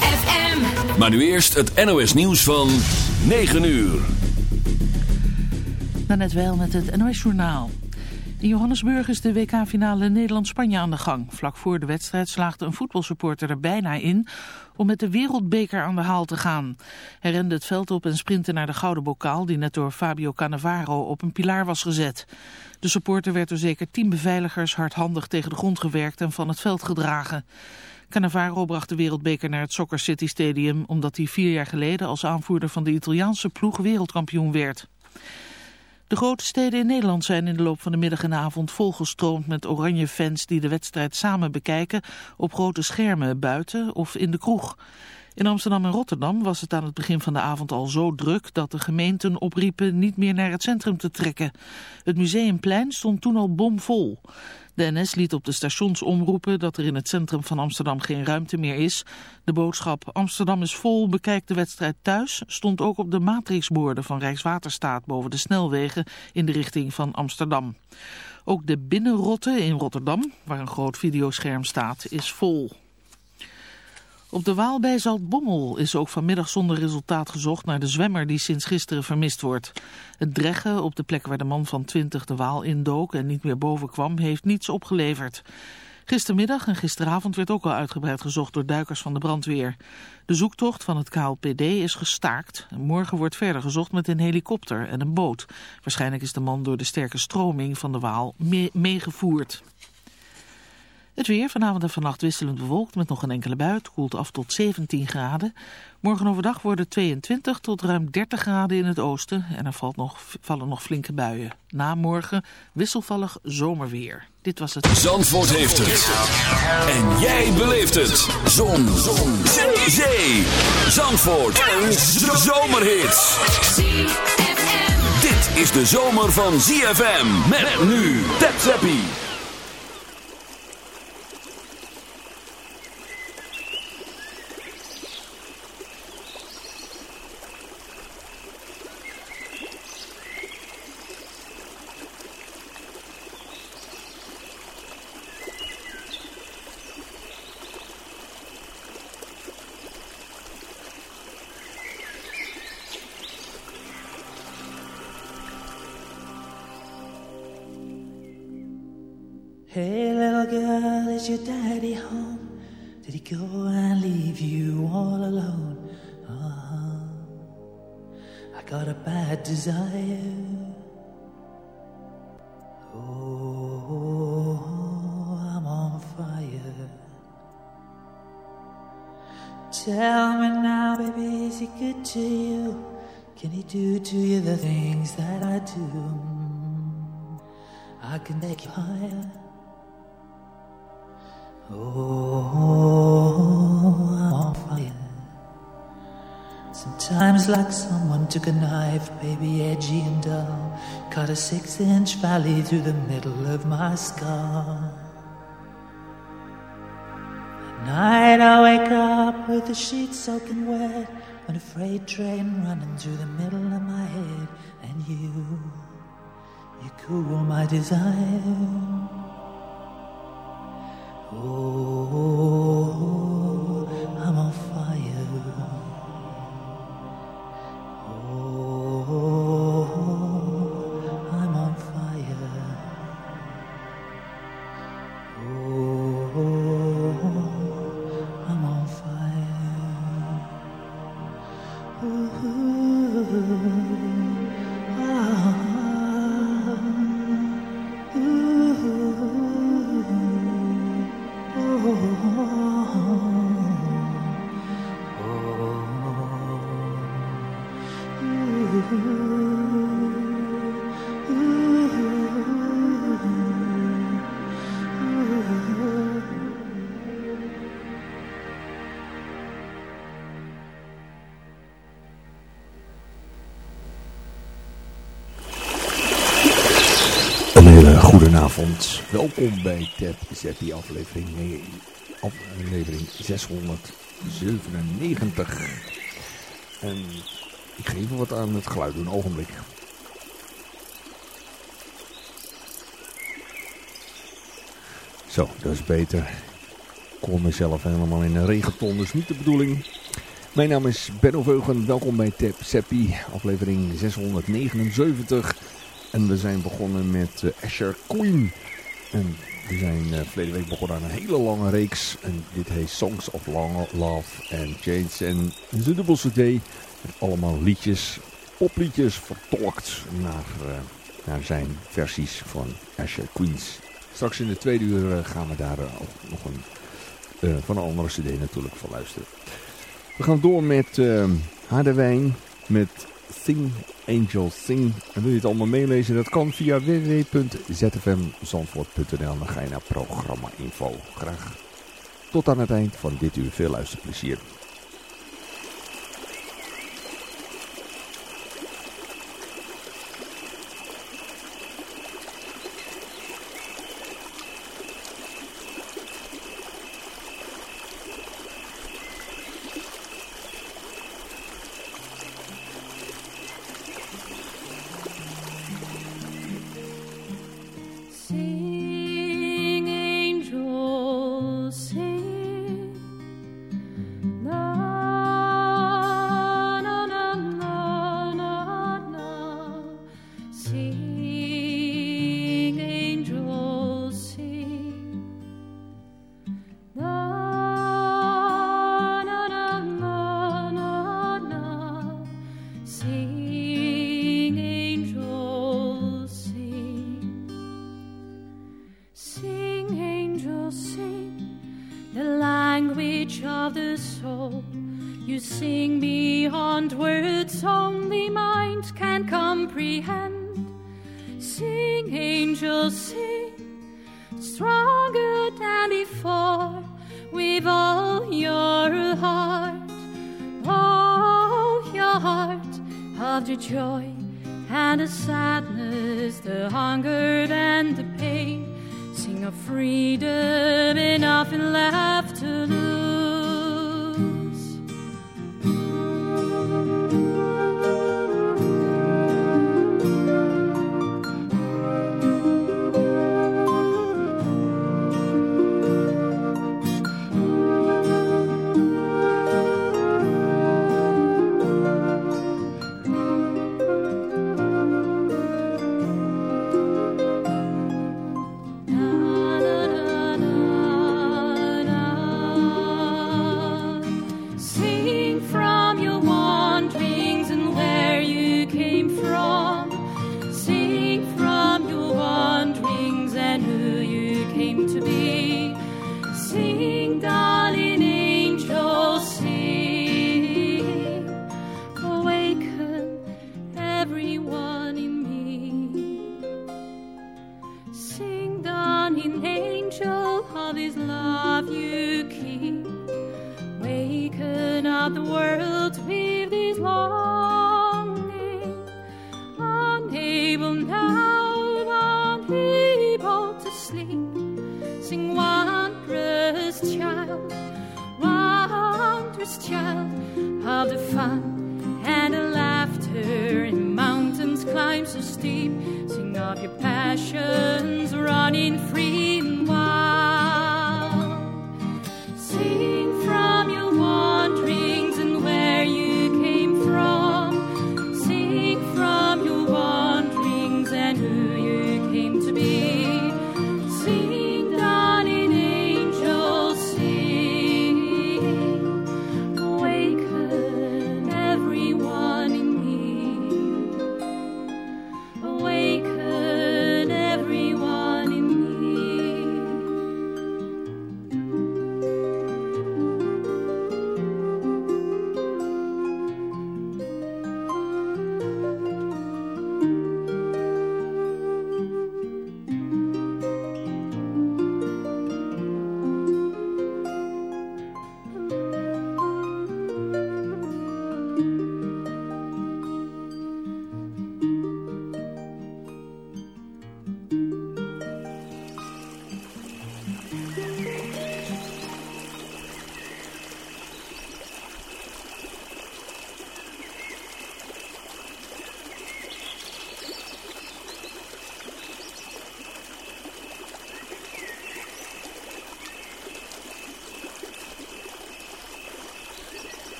ZFM. Maar nu eerst het NOS nieuws van 9 uur. net wel met het NOS journaal. In Johannesburg is de WK-finale Nederland-Spanje aan de gang. Vlak voor de wedstrijd slaagde een voetbalsupporter er bijna in om met de wereldbeker aan de haal te gaan. Hij rende het veld op en sprintte naar de gouden bokaal die net door Fabio Cannavaro op een pilaar was gezet. De supporter werd door zeker tien beveiligers hardhandig tegen de grond gewerkt en van het veld gedragen. Cannavaro bracht de wereldbeker naar het Soccer City Stadium omdat hij vier jaar geleden als aanvoerder van de Italiaanse ploeg wereldkampioen werd. De grote steden in Nederland zijn in de loop van de middag en avond volgestroomd met oranje fans die de wedstrijd samen bekijken op grote schermen buiten of in de kroeg. In Amsterdam en Rotterdam was het aan het begin van de avond al zo druk dat de gemeenten opriepen niet meer naar het centrum te trekken. Het museumplein stond toen al bomvol. De NS liet op de stations omroepen dat er in het centrum van Amsterdam geen ruimte meer is. De boodschap Amsterdam is vol, bekijk de wedstrijd thuis stond ook op de matrixborden van Rijkswaterstaat boven de snelwegen in de richting van Amsterdam. Ook de binnenrotte in Rotterdam, waar een groot videoscherm staat, is vol. Op de Waal bij Zaltbommel is ook vanmiddag zonder resultaat gezocht naar de zwemmer die sinds gisteren vermist wordt. Het dreggen op de plek waar de man van 20 de Waal indook en niet meer boven kwam heeft niets opgeleverd. Gistermiddag en gisteravond werd ook al uitgebreid gezocht door duikers van de brandweer. De zoektocht van het KLPD is gestaakt. Morgen wordt verder gezocht met een helikopter en een boot. Waarschijnlijk is de man door de sterke stroming van de Waal meegevoerd. Het weer vanavond en vannacht wisselend bewolkt met nog een enkele bui. koelt af tot 17 graden. Morgen overdag worden 22 tot ruim 30 graden in het oosten. En er valt nog, vallen nog flinke buien. Na morgen wisselvallig zomerweer. Dit was het. Zandvoort heeft het. En jij beleeft het. Zon. Zon. Zee. Zee. Zandvoort. Een zomerhit. Dit is de zomer van ZFM. Met nu. Tap desire. Oh, I'm on fire. Tell me now, baby, is he good to you? Can he do to you the things that I do? I can take you higher. Oh, I'm on fire. Sometimes, like took a knife, baby, edgy and dull, cut a six inch valley through the middle of my skull. At night, I wake up with the sheets soaking wet, and a freight train running through the middle of my head, and you, you cool my desire. Oh, Goedenavond, welkom bij Ted Zeppi aflevering, aflevering 697. En ik ga even wat aan het geluid een ogenblik. Zo, dat is beter. hoor mezelf helemaal in een regenton, dus niet de bedoeling. Mijn naam is Benno Veugen, welkom bij Tap Seppi, aflevering 679. En we zijn begonnen met uh, Asher Queen. En we zijn uh, verleden week begonnen aan een hele lange reeks. En dit heet Songs of Long Love and Change. En de dubbelse D met allemaal liedjes, popliedjes vertolkt naar, uh, naar zijn versies van Asher Queens. Straks in de tweede uur gaan we daar nog een, van een andere cd natuurlijk van luisteren. We gaan door met Harderwijn, met Sing Angel Sing. En wil je het allemaal meelezen? Dat kan via www.zfmzandvoort.nl. Dan ga je naar programma info. Graag tot aan het eind van dit uur. Veel luisterplezier.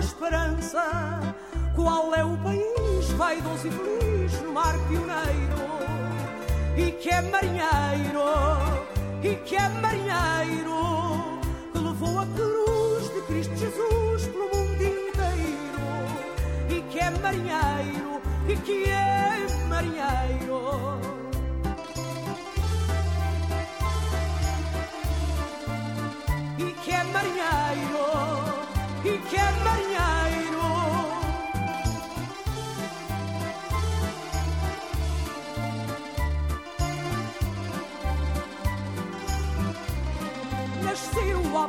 Boa esperança qual é o país vaidoso e feliz no mar pioneiro? E que é marinheiro, e que é marinheiro, que levou a cruz de Cristo Jesus pelo mundo inteiro. E que é marinheiro, e que é marinheiro.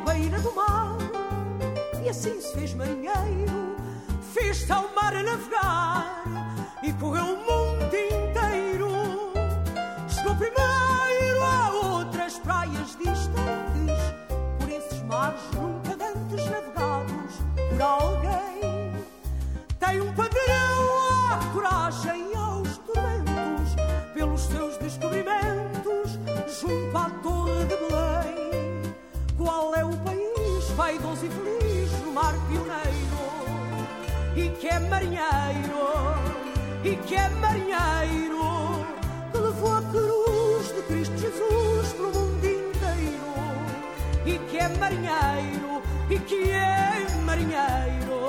Beira do mar e assim se fez marinheiro, fez-se ao mar a navegar vaidoso e feliz no mar pioneiro? E que é marinheiro, e que é marinheiro, que levou a cruz de Cristo Jesus pelo mundo inteiro. E que é marinheiro, e que é marinheiro.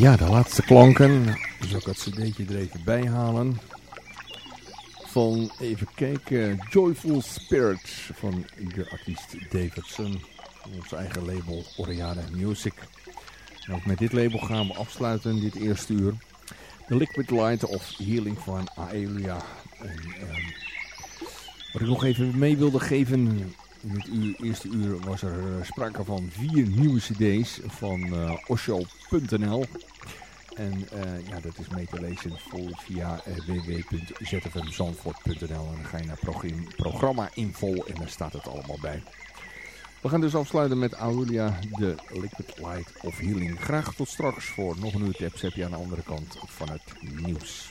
Ja, de laatste klanken. Zal ik het cd'tje er even bij halen. Van, even kijken, Joyful Spirit van de artiest Davidson. Ons eigen label Oriana Music. En ook met dit label gaan we afsluiten, dit eerste uur. The Liquid Light of Healing van Aelia. En, ehm, wat ik nog even mee wilde geven... In het eerste uur was er eh, sprake van vier nieuwe cd's van uh, Osho.nl. En uh, ja, dat is mee te lezen via uh. En dan ga je naar programma, info en daar staat het allemaal bij. We gaan dus afsluiten met Aurelia, de Liquid Light of Healing. Graag tot straks voor nog een uur tips heb je aan de andere kant van het nieuws.